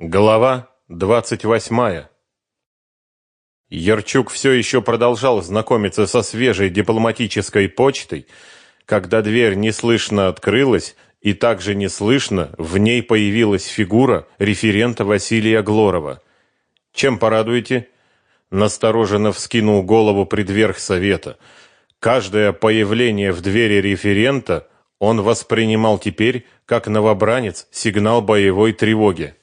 Глава 28. Ярчук все еще продолжал знакомиться со свежей дипломатической почтой, когда дверь неслышно открылась, и также неслышно в ней появилась фигура референта Василия Глорова. «Чем порадуете?» Настороженно вскинул голову предверх совета. Каждое появление в двери референта он воспринимал теперь как новобранец сигнал боевой тревоги.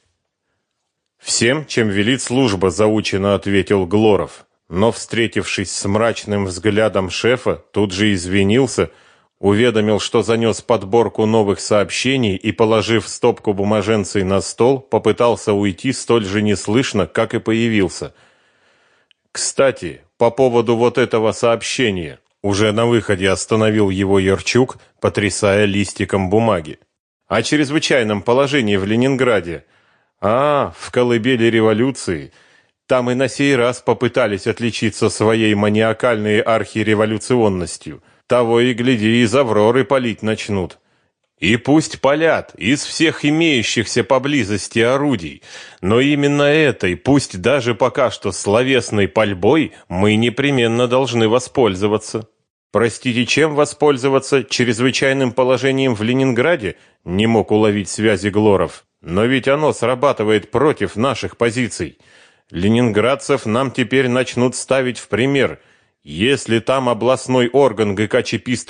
Всем, чем велит служба, заучено ответил Глоров, но встретившись с мрачным взглядом шефа, тут же извинился, уведомил, что занес подборку новых сообщений и положив стопку бумаженцей на стол, попытался уйти столь же неслышно, как и появился. Кстати, по поводу вот этого сообщения, уже на выходе остановил его Ярчук, потрясая листиком бумаги. О чрезвычайном положении в Ленинграде а, в колыбели революции. Там и на сей раз попытались отличиться своей маниакальной архиреволюционностью. Того и гляди, из Авроры палить начнут. И пусть палят из всех имеющихся поблизости орудий, но именно этой, пусть даже пока что словесной пальбой, мы непременно должны воспользоваться. Простите, чем воспользоваться чрезвычайным положением в Ленинграде? Не мог уловить связи Глоров. Но ведь оно срабатывает против наших позиций. Ленинградцев нам теперь начнут ставить в пример. Если там областной орган ГК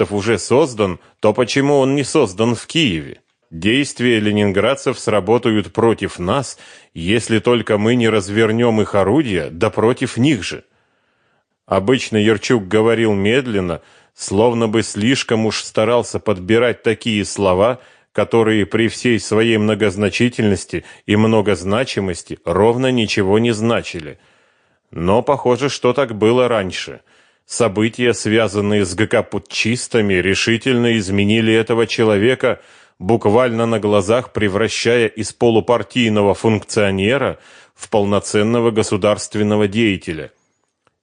уже создан, то почему он не создан в Киеве? Действия ленинградцев сработают против нас, если только мы не развернем их орудия, да против них же. Обычно Ерчук говорил медленно, словно бы слишком уж старался подбирать такие слова, которые при всей своей многозначительности и многозначимости ровно ничего не значили. Но похоже, что так было раньше. События, связанные с ГК-путчистами, решительно изменили этого человека, буквально на глазах превращая из полупартийного функционера в полноценного государственного деятеля.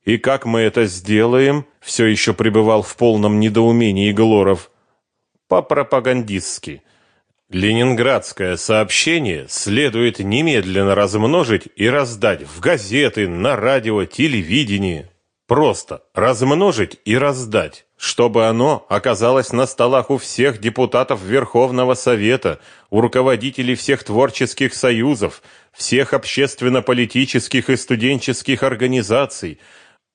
И как мы это сделаем, все еще пребывал в полном недоумении Глоров. По-пропагандистски. Ленинградское сообщение следует немедленно размножить и раздать в газеты, на радио, телевидении. Просто размножить и раздать, чтобы оно оказалось на столах у всех депутатов Верховного Совета, у руководителей всех творческих союзов, всех общественно-политических и студенческих организаций.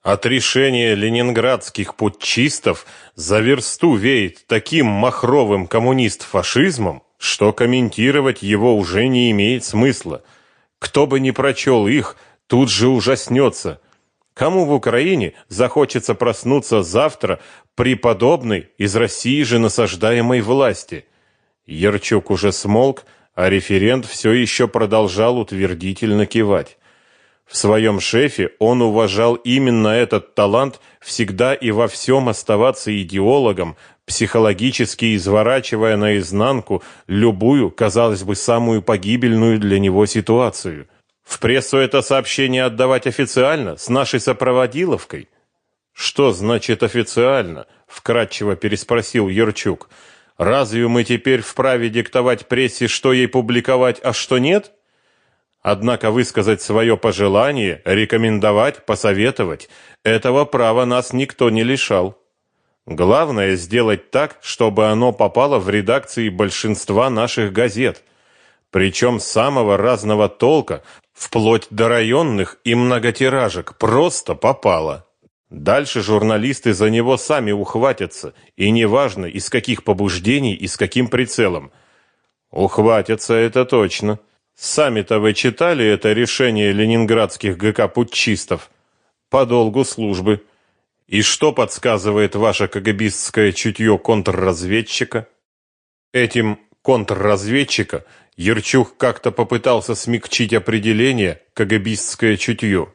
От решения ленинградских путчистов за версту веет таким махровым коммунист-фашизмом, что комментировать его уже не имеет смысла. Кто бы ни прочел их, тут же ужаснется. Кому в Украине захочется проснуться завтра при подобной из России же насаждаемой власти? Ярчук уже смолк, а референт все еще продолжал утвердительно кивать. В своем шефе он уважал именно этот талант всегда и во всем оставаться идеологом, психологически изворачивая наизнанку любую, казалось бы, самую погибельную для него ситуацию. В прессу это сообщение отдавать официально, с нашей сопроводиловкой? Что значит официально? вкратчиво переспросил Ерчук. Разве мы теперь вправе диктовать прессе, что ей публиковать, а что нет? Однако высказать свое пожелание, рекомендовать, посоветовать этого права нас никто не лишал. Главное сделать так, чтобы оно попало в редакции большинства наших газет, причем самого разного толка, вплоть до районных и многотиражек, просто попало. Дальше журналисты за него сами ухватятся, и неважно, из каких побуждений и с каким прицелом. Ухватятся это точно. Сами-то вы читали это решение ленинградских ГК-путчистов по долгу службы. И что подсказывает ваше КГБистское чутье контрразведчика? Этим контрразведчика Ерчук как-то попытался смягчить определение КГБистское чутье.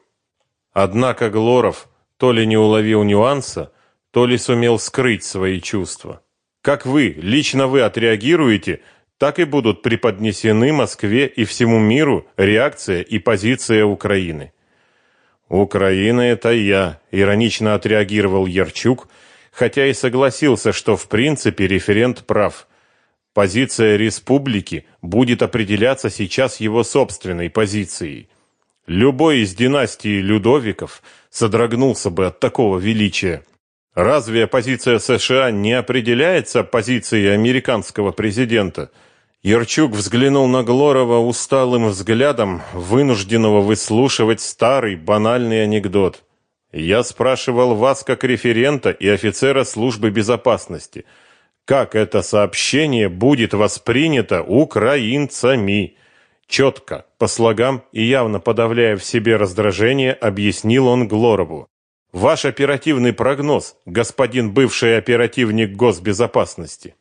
Однако Глоров то ли не уловил нюанса, то ли сумел скрыть свои чувства. Как вы, лично вы отреагируете, так и будут преподнесены Москве и всему миру реакция и позиция Украины. Украина это я, иронично отреагировал Ярчук, хотя и согласился, что в принципе референт прав. Позиция республики будет определяться сейчас его собственной позицией. Любой из династии Людовиков содрогнулся бы от такого величия. Разве позиция США не определяется позицией американского президента? Ярчук взглянул на Глорова усталым взглядом, вынужденного выслушивать старый банальный анекдот. Я спрашивал вас как референта и офицера службы безопасности – как это сообщение будет воспринято украинцами. Четко, по слогам и явно подавляя в себе раздражение, объяснил он Глорову. Ваш оперативный прогноз, господин бывший оперативник госбезопасности.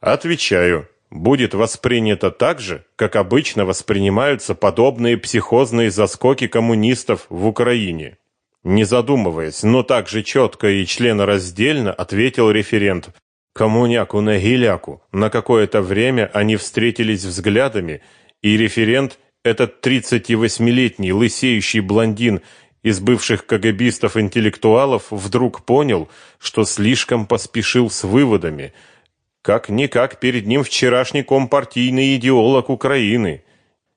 Отвечаю, будет воспринято так же, как обычно воспринимаются подобные психозные заскоки коммунистов в Украине. Не задумываясь, но также четко и членораздельно ответил референт, коммуняку на гиляку. На какое-то время они встретились взглядами, и референт, этот 38-летний лысеющий блондин из бывших КГБистов-интеллектуалов, вдруг понял, что слишком поспешил с выводами. Как-никак перед ним вчерашний компартийный идеолог Украины.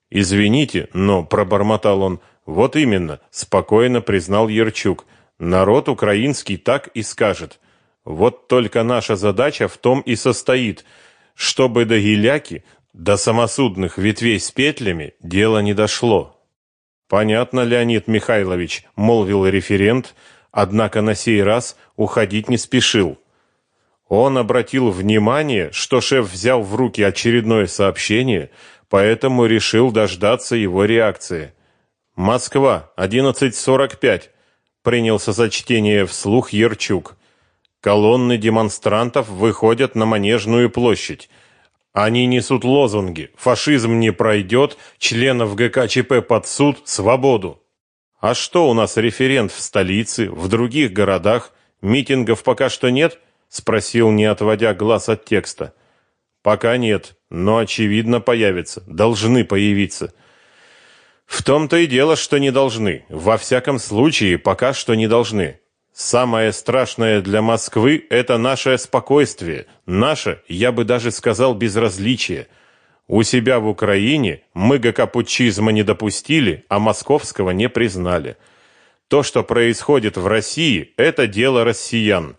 «Извините, но», — пробормотал он, — «вот именно», — спокойно признал Ерчук. «Народ украинский так и скажет». Вот только наша задача в том и состоит, чтобы до гиляки, до самосудных ветвей с петлями дело не дошло. Понятно, Леонид Михайлович, молвил референт, однако на сей раз уходить не спешил. Он обратил внимание, что шеф взял в руки очередное сообщение, поэтому решил дождаться его реакции. Москва, 11:45. Принялся за чтение вслух Ерчук. Колонны демонстрантов выходят на Манежную площадь. Они несут лозунги «Фашизм не пройдет», членов ГКЧП под суд, свободу. А что у нас референт в столице, в других городах? Митингов пока что нет? Спросил, не отводя глаз от текста. Пока нет, но очевидно появится, должны появиться. В том-то и дело, что не должны. Во всяком случае, пока что не должны. Самое страшное для Москвы – это наше спокойствие, наше, я бы даже сказал, безразличие. У себя в Украине мы гакапучизма не допустили, а московского не признали. То, что происходит в России – это дело россиян.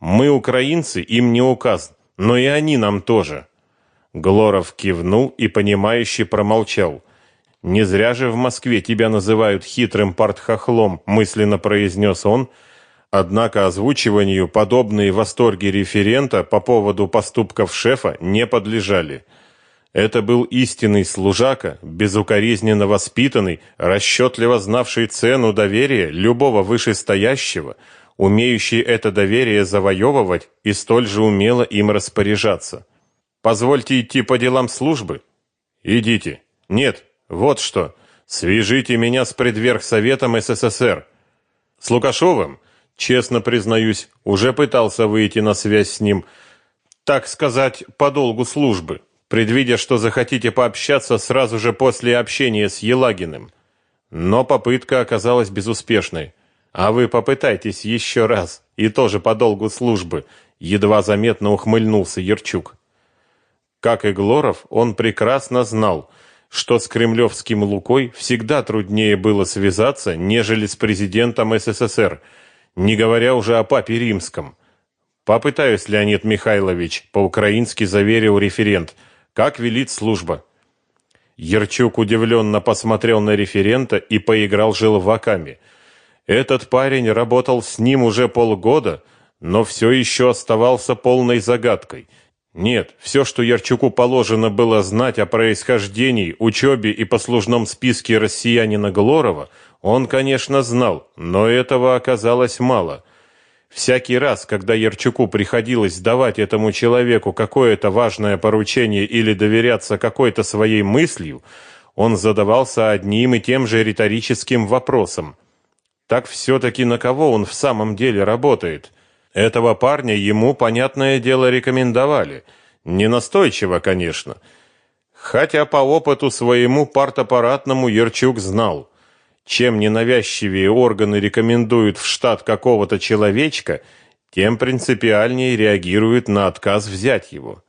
Мы, украинцы, им не указ, но и они нам тоже. Глоров кивнул и, понимающе промолчал. «Не зря же в Москве тебя называют хитрым партхохлом», – мысленно произнес он – Однако озвучиванию подобные восторги референта по поводу поступков шефа не подлежали. Это был истинный служака, безукоризненно воспитанный, расчетливо знавший цену доверия любого вышестоящего, умеющий это доверие завоевывать и столь же умело им распоряжаться. Позвольте идти по делам службы. Идите. Нет, вот что. Свяжите меня с предверхсоветом СССР. С Лукашовым Честно признаюсь, уже пытался выйти на связь с ним, так сказать, по долгу службы, предвидя, что захотите пообщаться сразу же после общения с Елагиным. Но попытка оказалась безуспешной. А вы попытайтесь еще раз, и тоже по долгу службы, едва заметно ухмыльнулся Ерчук. Как и Глоров, он прекрасно знал, что с кремлевским Лукой всегда труднее было связаться, нежели с президентом СССР – не говоря уже о папе римском. Попытаюсь, Леонид Михайлович, по-украински заверил референт, как велит служба. Ерчук удивленно посмотрел на референта и поиграл желваками. Этот парень работал с ним уже полгода, но все еще оставался полной загадкой. Нет, все, что Ярчуку положено было знать о происхождении, учебе и послужном списке россиянина Глорова, он, конечно, знал, но этого оказалось мало. Всякий раз, когда Ярчуку приходилось давать этому человеку какое-то важное поручение или доверяться какой-то своей мыслью, он задавался одним и тем же риторическим вопросом. Так все-таки на кого он в самом деле работает? Этого парня ему, понятное дело, рекомендовали. Не настойчиво, конечно. Хотя по опыту своему партаппаратному Ярчук знал. Чем ненавязчивее органы рекомендуют в штат какого-то человечка, тем принципиальнее реагируют на отказ взять его.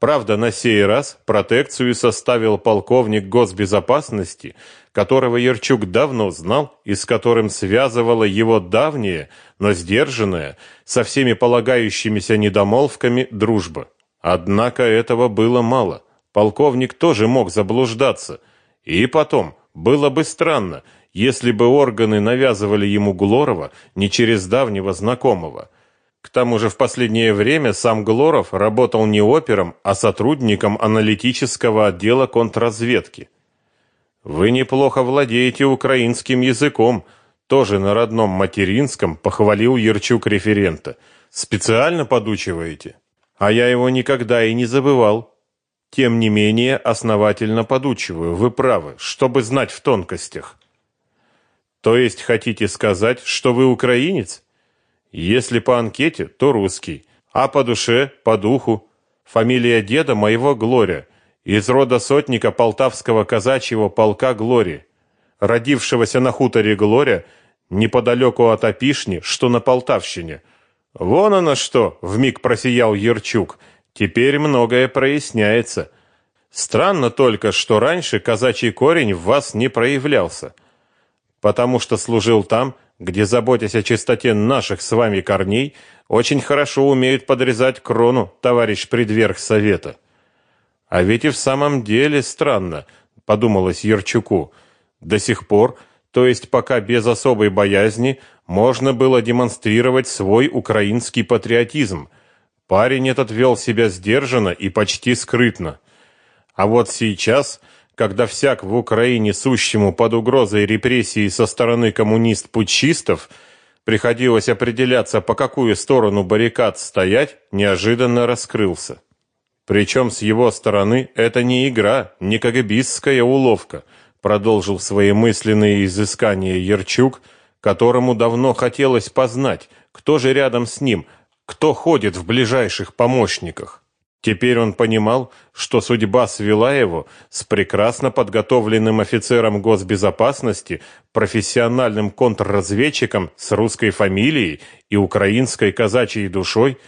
Правда, на сей раз протекцию составил полковник госбезопасности, которого Ерчук давно знал и с которым связывала его давняя, но сдержанная, со всеми полагающимися недомолвками дружба. Однако этого было мало. Полковник тоже мог заблуждаться. И потом, было бы странно, если бы органы навязывали ему Глорова не через давнего знакомого. К тому же в последнее время сам Глоров работал не опером, а сотрудником аналитического отдела контрразведки. Вы неплохо владеете украинским языком, тоже на родном материнском, похвалил Ерчук референта. Специально подучиваете? А я его никогда и не забывал. Тем не менее, основательно подучиваю. Вы правы, чтобы знать в тонкостях. То есть хотите сказать, что вы украинец? Если по анкете, то русский, а по душе, по духу фамилия деда моего Глория, из рода сотника Полтавского казачьего полка Глори, родившегося на хуторе Глория, неподалеку от Опишни, что на Полтавщине. Вон оно что, вмиг просиял Ерчук. Теперь многое проясняется. Странно только, что раньше казачий корень в вас не проявлялся потому что служил там, где, заботясь о чистоте наших с вами корней, очень хорошо умеют подрезать крону, товарищ предверх совета. А ведь и в самом деле странно, подумалось Ерчуку. До сих пор, то есть пока без особой боязни, можно было демонстрировать свой украинский патриотизм. Парень этот вел себя сдержанно и почти скрытно. А вот сейчас когда всяк в Украине сущему под угрозой репрессий со стороны коммунист-путчистов приходилось определяться, по какую сторону баррикад стоять, неожиданно раскрылся. Причем с его стороны это не игра, не кагабистская уловка, продолжил свои мысленные изыскания Ерчук, которому давно хотелось познать, кто же рядом с ним, кто ходит в ближайших помощниках. Теперь он понимал, что судьба свела его с прекрасно подготовленным офицером госбезопасности, профессиональным контрразведчиком с русской фамилией и украинской казачьей душой,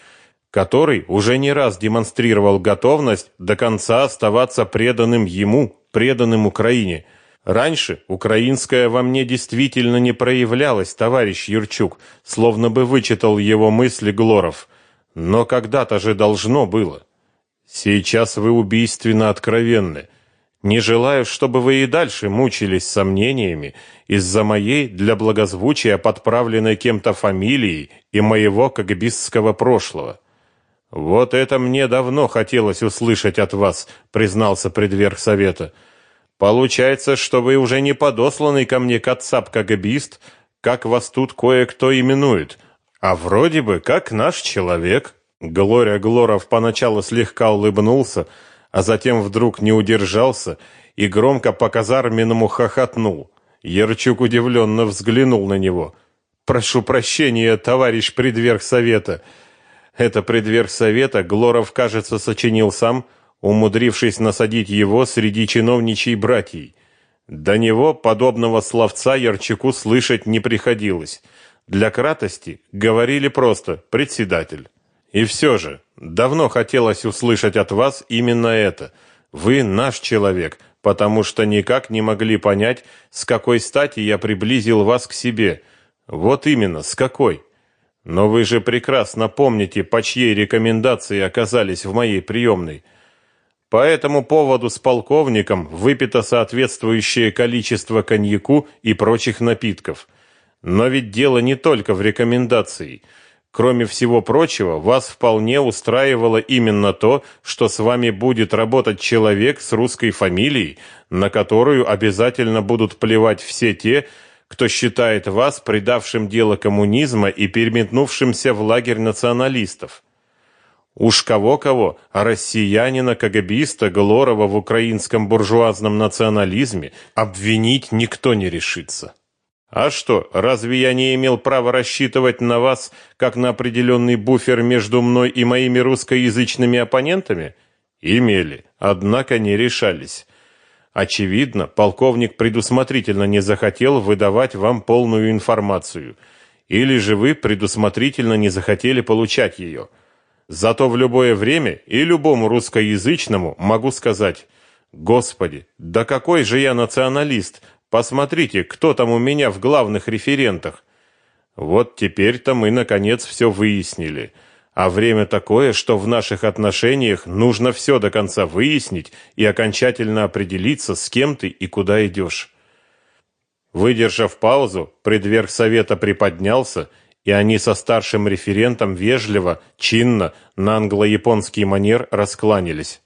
который уже не раз демонстрировал готовность до конца оставаться преданным ему, преданным Украине. Раньше украинское во мне действительно не проявлялось, товарищ Юрчук, словно бы вычитал его мысли Глоров. Но когда-то же должно было. Сейчас вы убийственно откровенны. Не желаю, чтобы вы и дальше мучились сомнениями из-за моей для благозвучия подправленной кем-то фамилии и моего кагбистского прошлого. Вот это мне давно хотелось услышать от вас, признался предверх совета. Получается, что вы уже не подосланный ко мне кацап-кагбист, как вас тут кое-кто именует, а вроде бы как наш человек. Глория Глоров поначалу слегка улыбнулся, а затем вдруг не удержался и громко по казарменному хохотнул. Ерчук удивленно взглянул на него. «Прошу прощения, товарищ предверх совета». Это предверх совета Глоров, кажется, сочинил сам, умудрившись насадить его среди чиновничьей братьей. До него подобного словца Ярчуку слышать не приходилось. Для кратости говорили просто «председатель». И все же, давно хотелось услышать от вас именно это. Вы наш человек, потому что никак не могли понять, с какой стати я приблизил вас к себе. Вот именно, с какой. Но вы же прекрасно помните, по чьей рекомендации оказались в моей приемной. По этому поводу с полковником выпито соответствующее количество коньяку и прочих напитков. Но ведь дело не только в рекомендации – Кроме всего прочего, вас вполне устраивало именно то, что с вами будет работать человек с русской фамилией, на которую обязательно будут плевать все те, кто считает вас предавшим дело коммунизма и переметнувшимся в лагерь националистов. Уж кого-кого, а россиянина-кагабиста Глорова в украинском буржуазном национализме обвинить никто не решится. А что, разве я не имел права рассчитывать на вас, как на определенный буфер между мной и моими русскоязычными оппонентами? Имели, однако не решались. Очевидно, полковник предусмотрительно не захотел выдавать вам полную информацию, или же вы предусмотрительно не захотели получать ее. Зато в любое время и любому русскоязычному могу сказать: "Господи, да какой же я националист! Посмотрите, кто там у меня в главных референтах". Вот теперь-то мы наконец все выяснили. А время такое, что в наших отношениях нужно все до конца выяснить и окончательно определиться, с кем ты и куда идешь. Выдержав паузу, предверг совета приподнялся, и они со старшим референтом вежливо, чинно, на англо-японский манер раскланялись.